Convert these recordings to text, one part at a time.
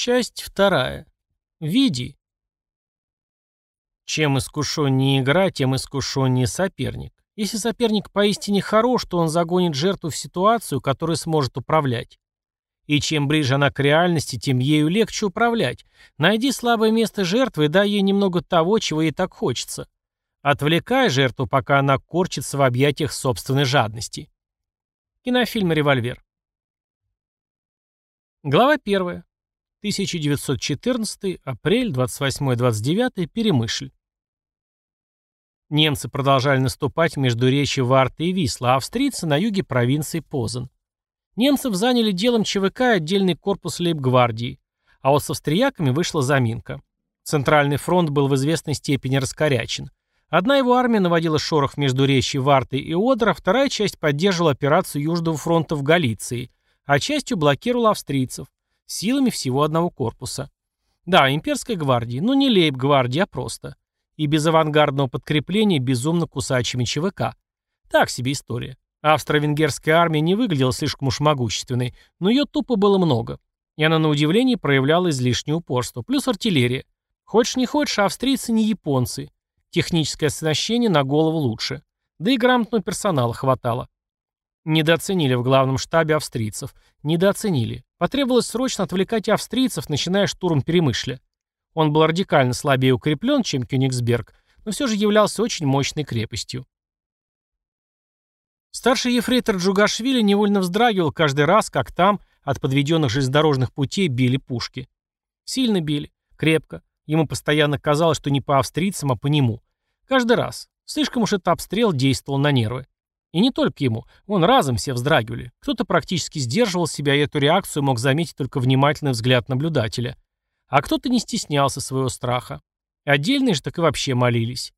Часть вторая. Види. Чем искушеннее игра, тем искушеннее соперник. Если соперник поистине хорош, то он загонит жертву в ситуацию, которую сможет управлять. И чем ближе она к реальности, тем ею легче управлять. Найди слабое место жертвы и дай ей немного того, чего ей так хочется. Отвлекай жертву, пока она корчится в объятиях собственной жадности. Кинофильм «Револьвер». Глава 1. 1914, апрель, 28-29, Перемышль. Немцы продолжали наступать между речи Варты и Висла, а австрийцы на юге провинции Позан. Немцев заняли делом ЧВК и отдельный корпус лейб-гвардии, а вот с австрияками вышла заминка. Центральный фронт был в известной степени раскорячен. Одна его армия наводила шорох между речи Варты и Одра, вторая часть поддерживала операцию Южного фронта в Галиции, а частью блокировала австрийцев, силами всего одного корпуса. Да, имперской гвардии, но не лейб-гвардии, а просто и без авангардного подкрепления безумно кусачими ЧВК. Так себе история. Австро-венгерская армия не выглядела слишком уж могущественной, но ее тупо было много. И она на удивление проявляла излишнее упорство. Плюс артиллерия. Хочешь не хочешь, австрийцы не японцы. Техническое оснащение на голову лучше. Да и грамотного персонала хватало. Недооценили в главном штабе австрийцев. Недооценили. Потребовалось срочно отвлекать австрийцев, начиная штурм Перемышля. Он был радикально слабее укреплен, чем Кёнигсберг, но все же являлся очень мощной крепостью. Старший ефрейтор Джугашвили невольно вздрагивал каждый раз, как там от подведенных железнодорожных путей били пушки. Сильно били, крепко. Ему постоянно казалось, что не по австрийцам, а по нему. Каждый раз. Слишком уж этот обстрел действовал на нервы. И не только ему. Вон разом все вздрагивали. Кто-то практически сдерживал себя, и эту реакцию мог заметить только внимательный взгляд наблюдателя. А кто-то не стеснялся своего страха. Отдельные же так и вообще молились.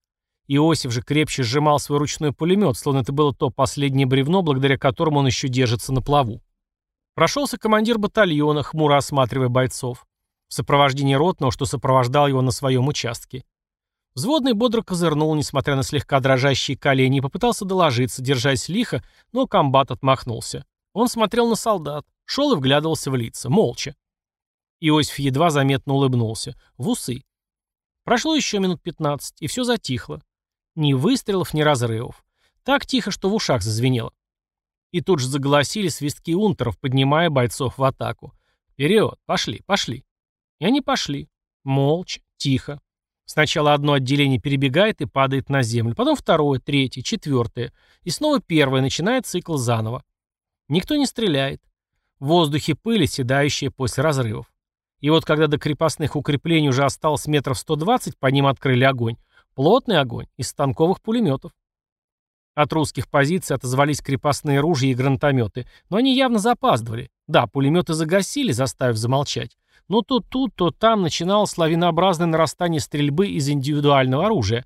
Иосиф же крепче сжимал свой ручной пулемет, словно это было то последнее бревно, благодаря которому он еще держится на плаву. Прошелся командир батальона, хмуро осматривая бойцов. В сопровождении ротного, что сопровождал его на своем участке. Взводный бодро козырнул, несмотря на слегка дрожащие колени, и попытался доложиться, держась лихо, но комбат отмахнулся. Он смотрел на солдат, шел и вглядывался в лица, молча. Иосиф едва заметно улыбнулся. В усы. Прошло еще минут пятнадцать, и все затихло. Ни выстрелов, ни разрывов. Так тихо, что в ушах зазвенело. И тут же заголосили свистки унтеров, поднимая бойцов в атаку. «Вперед! Пошли, пошли!» И они пошли. Молча, тихо. Сначала одно отделение перебегает и падает на землю, потом второе, третье, четвертое. И снова первое, начинает цикл заново. Никто не стреляет. В воздухе пыли, седающая после разрывов. И вот когда до крепостных укреплений уже осталось метров 120, по ним открыли огонь. Плотный огонь из станковых пулеметов. От русских позиций отозвались крепостные ружья и гранатометы, но они явно запаздывали. Да, пулеметы загасили, заставив замолчать. Но то тут, то там начиналось лавинообразное нарастание стрельбы из индивидуального оружия.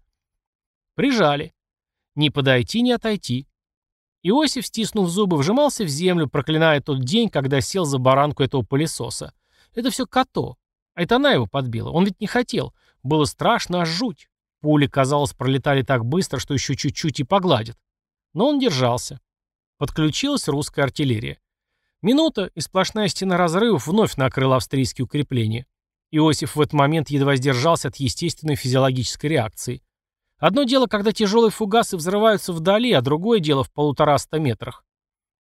Прижали. Не подойти, не отойти. Иосиф, стиснув зубы, вжимался в землю, проклиная тот день, когда сел за баранку этого пылесоса. Это все Като. А это она его подбила. Он ведь не хотел. Было страшно, аж жуть. Пули, казалось, пролетали так быстро, что еще чуть-чуть и погладят. Но он держался. Подключилась русская артиллерия. Минута, и сплошная стена разрывов вновь накрыла австрийские укрепления. Иосиф в этот момент едва сдержался от естественной физиологической реакции. Одно дело, когда тяжелые фугасы взрываются вдали, а другое дело в полутораста метрах.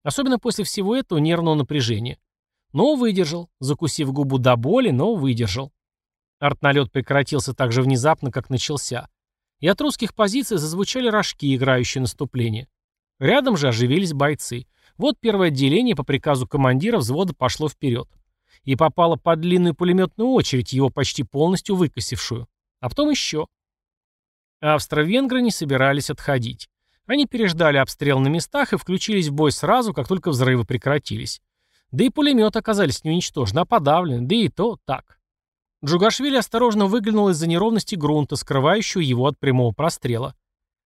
Особенно после всего этого нервного напряжения. Но выдержал, закусив губу до боли, но выдержал. Артналет прекратился так же внезапно, как начался. И от русских позиций зазвучали рожки, играющие наступление. Рядом же оживились бойцы. Вот первое отделение по приказу командира взвода пошло вперед. И попало под длинную пулеметную очередь, его почти полностью выкосившую. А потом еще. Австро-венгры не собирались отходить. Они переждали обстрел на местах и включились в бой сразу, как только взрывы прекратились. Да и пулеметы оказались не уничтожены, а подавлены, да и то так. Джугашвили осторожно выглянул из-за неровности грунта, скрывающего его от прямого прострела.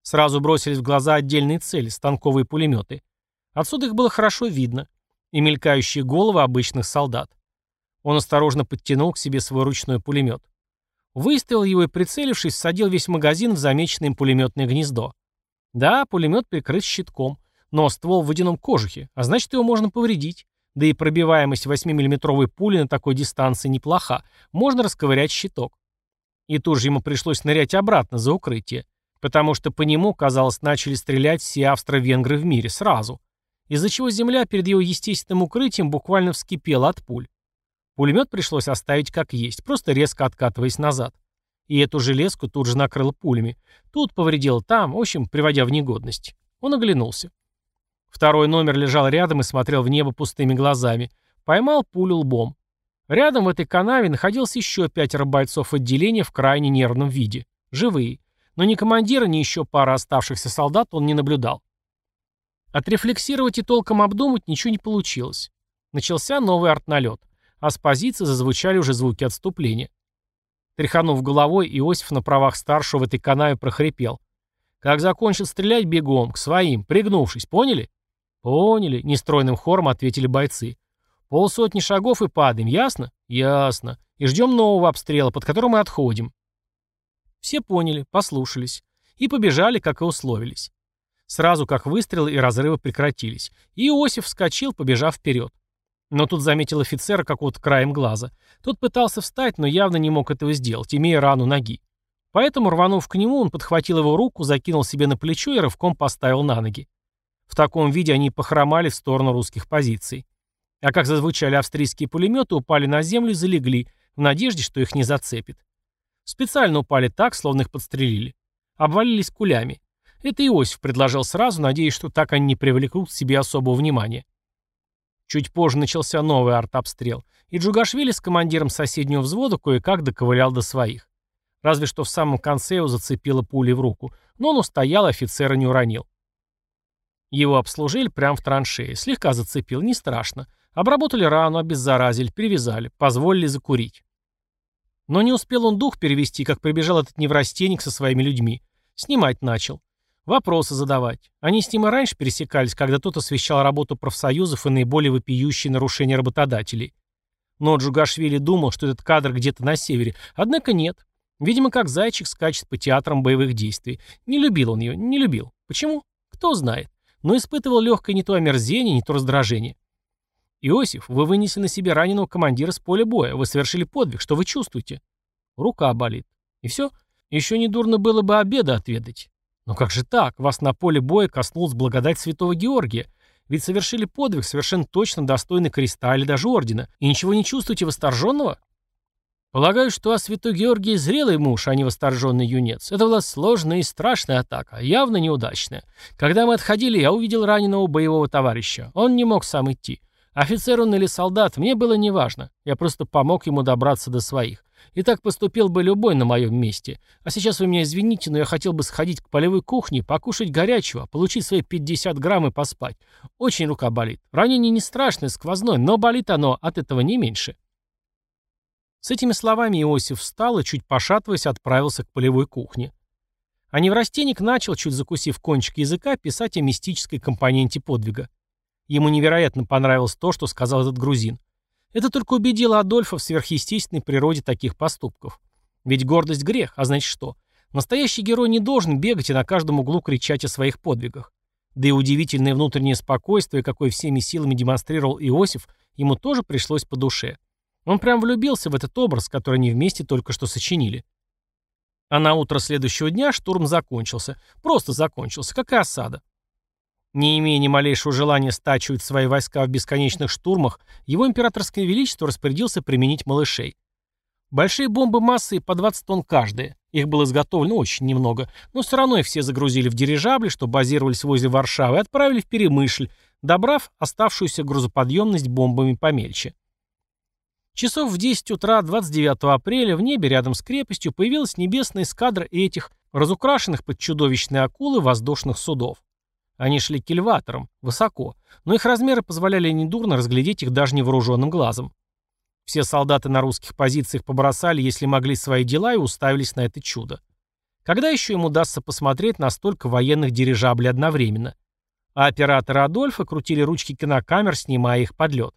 Сразу бросились в глаза отдельные цели, станковые пулеметы. Отсюда их было хорошо видно. И мелькающие головы обычных солдат. Он осторожно подтянул к себе свой ручной пулемет. Выставил его и, прицелившись, садил весь магазин в замеченное им пулеметное гнездо. Да, пулемет прикрыт щитком, но ствол в водяном кожухе, а значит его можно повредить. Да и пробиваемость 8-миллиметровой пули на такой дистанции неплоха. Можно расковырять щиток. И тут же ему пришлось нырять обратно за укрытие. Потому что по нему, казалось, начали стрелять все австро-венгры в мире сразу. Из-за чего земля перед его естественным укрытием буквально вскипела от пуль. Пулемет пришлось оставить как есть, просто резко откатываясь назад. И эту железку тут же накрыло пулями. Тут повредил, там, в общем, приводя в негодность. Он оглянулся. Второй номер лежал рядом и смотрел в небо пустыми глазами. Поймал пулю лбом. Рядом в этой канаве находилось еще пятеро бойцов отделения в крайне нервном виде. Живые. Но ни командира, ни еще пара оставшихся солдат он не наблюдал. Отрефлексировать и толком обдумать ничего не получилось. Начался новый артналет, а с позиции зазвучали уже звуки отступления. Тряханув головой, Иосиф на правах старшего в этой канаве прохрипел. «Как закончит стрелять, бегом, к своим, пригнувшись, поняли?» «Поняли», — нестройным хором ответили бойцы. «Полсотни шагов и падаем, ясно?» «Ясно. И ждем нового обстрела, под которым мы отходим». Все поняли, послушались. И побежали, как и условились. Сразу как выстрелы и разрывы прекратились. И Иосиф вскочил, побежав вперед. Но тут заметил офицера какого-то краем глаза. Тот пытался встать, но явно не мог этого сделать, имея рану ноги. Поэтому, рванув к нему, он подхватил его руку, закинул себе на плечо и рывком поставил на ноги. В таком виде они похромали в сторону русских позиций. А как зазвучали австрийские пулеметы, упали на землю и залегли, в надежде, что их не зацепит. Специально упали так, словно их подстрелили. Обвалились кулями. Это Иосиф предложил сразу, надеясь, что так они не привлекут к себе особого внимания. Чуть позже начался новый артобстрел, и Джугашвили с командиром соседнего взвода кое-как доковылял до своих. Разве что в самом конце его зацепило пулей в руку, но он устоял, офицера не уронил. Его обслужили прямо в траншее, слегка зацепил, не страшно. Обработали рану, обеззаразили, привязали, позволили закурить. Но не успел он дух перевести, как прибежал этот неврастенник со своими людьми. Снимать начал. Вопросы задавать. Они с ним и раньше пересекались, когда тот освещал работу профсоюзов и наиболее вопиющие нарушения работодателей. Но Джугашвили думал, что этот кадр где-то на севере. Однако нет. Видимо, как зайчик скачет по театрам боевых действий. Не любил он ее, не любил. Почему? Кто знает. Но испытывал легкое не то омерзение, не то раздражение. «Иосиф, вы вынесли на себе раненого командира с поля боя. Вы совершили подвиг. Что вы чувствуете?» «Рука болит». «И все? Еще не дурно было бы обеда отведать». Но как же так? Вас на поле боя коснулась благодать святого Георгия. Ведь совершили подвиг, совершенно точно достойный креста или даже ордена. И ничего не чувствуете восторженного? Полагаю, что а святой Георгий зрелый муж, а не восторженный юнец. Это была сложная и страшная атака, явно неудачная. Когда мы отходили, я увидел раненого боевого товарища. Он не мог сам идти. Офицер он или солдат, мне было неважно. Я просто помог ему добраться до своих. И так поступил бы любой на моем месте. А сейчас вы меня извините, но я хотел бы сходить к полевой кухне, покушать горячего, получить свои 50 грамм и поспать. Очень рука болит. Ранение не страшное, сквозное, но болит оно от этого не меньше. С этими словами Иосиф встал и, чуть пошатываясь, отправился к полевой кухне. А неврастенник начал, чуть закусив кончик языка, писать о мистической компоненте подвига. Ему невероятно понравилось то, что сказал этот грузин. Это только убедило Адольфа в сверхъестественной природе таких поступков. Ведь гордость – грех, а значит что? Настоящий герой не должен бегать и на каждом углу кричать о своих подвигах. Да и удивительное внутреннее спокойствие, какое всеми силами демонстрировал Иосиф, ему тоже пришлось по душе. Он прям влюбился в этот образ, который они вместе только что сочинили. А на утро следующего дня штурм закончился. Просто закончился, как и осада. Не имея ни малейшего желания стачивать свои войска в бесконечных штурмах, его императорское величество распорядился применить малышей. Большие бомбы массой по 20 тонн каждая. Их было изготовлено очень немного, но все равно их все загрузили в дирижабли, что базировались возле Варшавы, и отправили в Перемышль, добрав оставшуюся грузоподъемность бомбами помельче. Часов в 10 утра 29 апреля в небе рядом с крепостью появилась небесная эскадра этих, разукрашенных под чудовищные акулы воздушных судов. Они шли кильватором, высоко, но их размеры позволяли недурно разглядеть их даже невооруженным глазом. Все солдаты на русских позициях побросали, если могли, свои дела и уставились на это чудо. Когда еще им удастся посмотреть на столько военных дирижаблей одновременно? А операторы Адольфа крутили ручки кинокамер, снимая их под лед.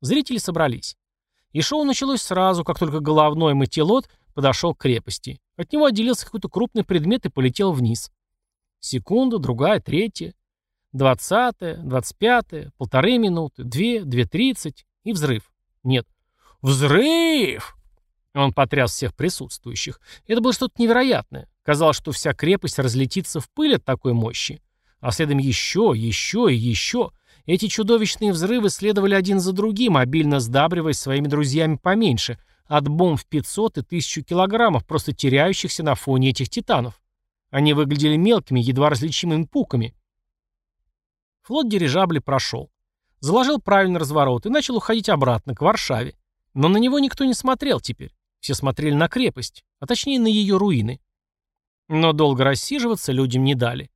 Зрители собрались. И шоу началось сразу, как только головной мотилот подошел к крепости. От него отделился какой-то крупный предмет и полетел вниз. Секунда, другая, третья. Двадцатое, двадцать пятое, полторы минуты, две, две тридцать и взрыв. Нет. Взрыв! Он потряс всех присутствующих. Это было что-то невероятное. Казалось, что вся крепость разлетится в пыль от такой мощи. А следом еще, еще и еще. Эти чудовищные взрывы следовали один за другим, обильно сдабриваясь своими друзьями поменьше, от бомб в 500 и 1000 килограммов, просто теряющихся на фоне этих титанов. Они выглядели мелкими, едва различимыми пуками. Флот дирижабли прошел. Заложил правильный разворот и начал уходить обратно, к Варшаве. Но на него никто не смотрел теперь. Все смотрели на крепость, а точнее на ее руины. Но долго рассиживаться людям не дали.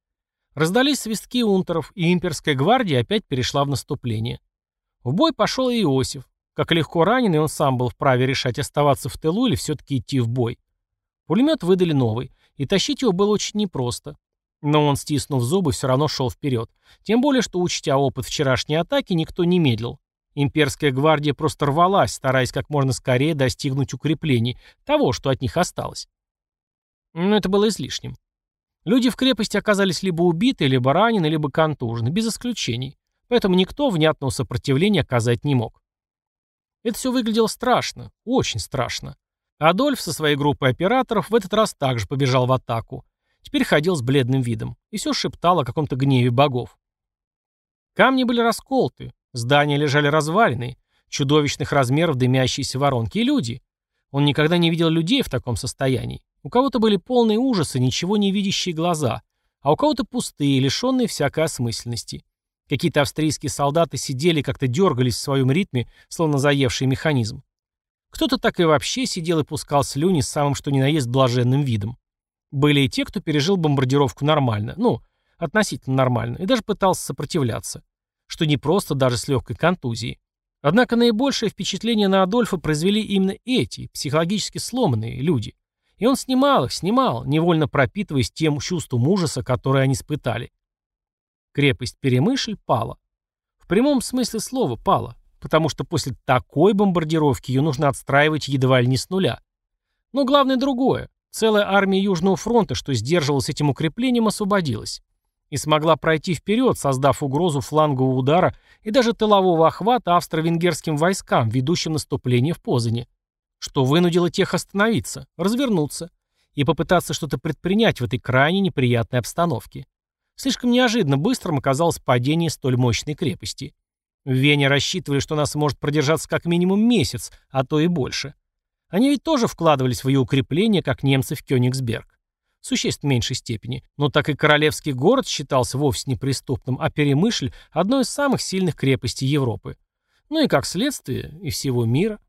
Раздались свистки унтеров, и имперская гвардия опять перешла в наступление. В бой пошел и Иосиф. Как легко раненый, он сам был вправе решать, оставаться в тылу или все-таки идти в бой. Пулемет выдали новый, и тащить его было очень непросто. Но он, стиснув зубы, все равно шел вперед. Тем более, что, учтя опыт вчерашней атаки, никто не медлил. Имперская гвардия просто рвалась, стараясь как можно скорее достигнуть укреплений, того, что от них осталось. Но это было излишним. Люди в крепости оказались либо убиты, либо ранены, либо контужены, без исключений. Поэтому никто внятного сопротивления оказать не мог. Это все выглядело страшно, очень страшно. Адольф со своей группой операторов в этот раз также побежал в атаку. Теперь ходил с бледным видом и все шептал о каком-то гневе богов. Камни были расколоты, здания лежали разваленные, чудовищных размеров дымящиеся воронки и люди. Он никогда не видел людей в таком состоянии. У кого-то были полные ужасы, ничего не видящие глаза, а у кого-то пустые, лишенные всякой осмысленности. Какие-то австрийские солдаты сидели как-то дергались в своем ритме, словно заевший механизм. Кто-то так и вообще сидел и пускал слюни с самым что ни на есть блаженным видом. Были и те, кто пережил бомбардировку нормально, ну, относительно нормально, и даже пытался сопротивляться. Что не просто даже с легкой контузией. Однако наибольшее впечатление на Адольфа произвели именно эти, психологически сломанные люди. И он снимал их, снимал, невольно пропитываясь тем чувством ужаса, которое они испытали. Крепость Перемышль пала. В прямом смысле слова пала, потому что после такой бомбардировки ее нужно отстраивать едва ли не с нуля. Но главное другое. Целая армия Южного фронта, что сдерживалась этим укреплением, освободилась. И смогла пройти вперед, создав угрозу флангового удара и даже тылового охвата австро-венгерским войскам, ведущим наступление в Позане что вынудило тех остановиться, развернуться и попытаться что-то предпринять в этой крайне неприятной обстановке. Слишком неожиданно быстрым оказалось падение столь мощной крепости. В Вене рассчитывали, что нас может продержаться как минимум месяц, а то и больше. Они ведь тоже вкладывались в ее укрепление, как немцы в Кёнигсберг. В существенно меньшей степени. Но так и королевский город считался вовсе неприступным, а Перемышль – одной из самых сильных крепостей Европы. Ну и как следствие, и всего мира –